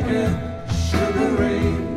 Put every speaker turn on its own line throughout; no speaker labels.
like a sugar rain.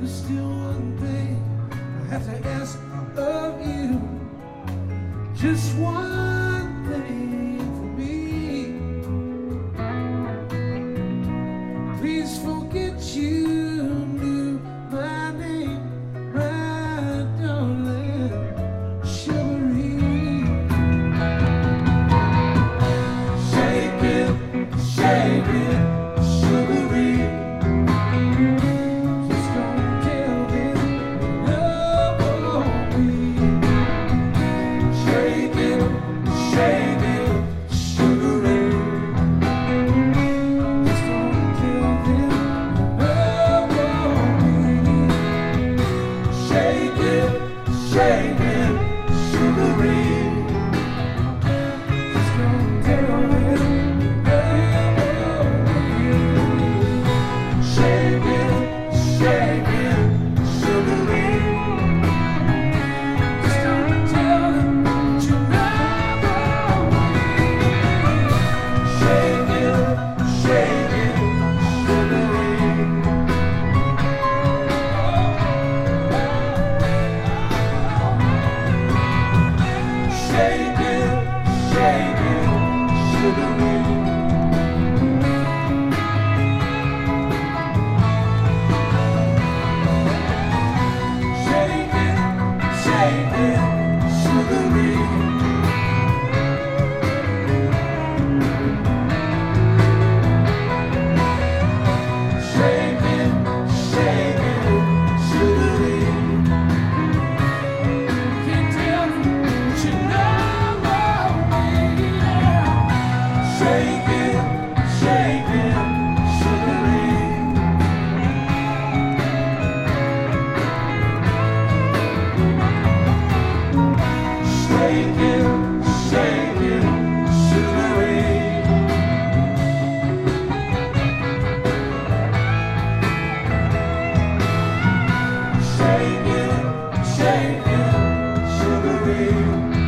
There's still one thing I have to ask of you. Just one. It, sugary. veio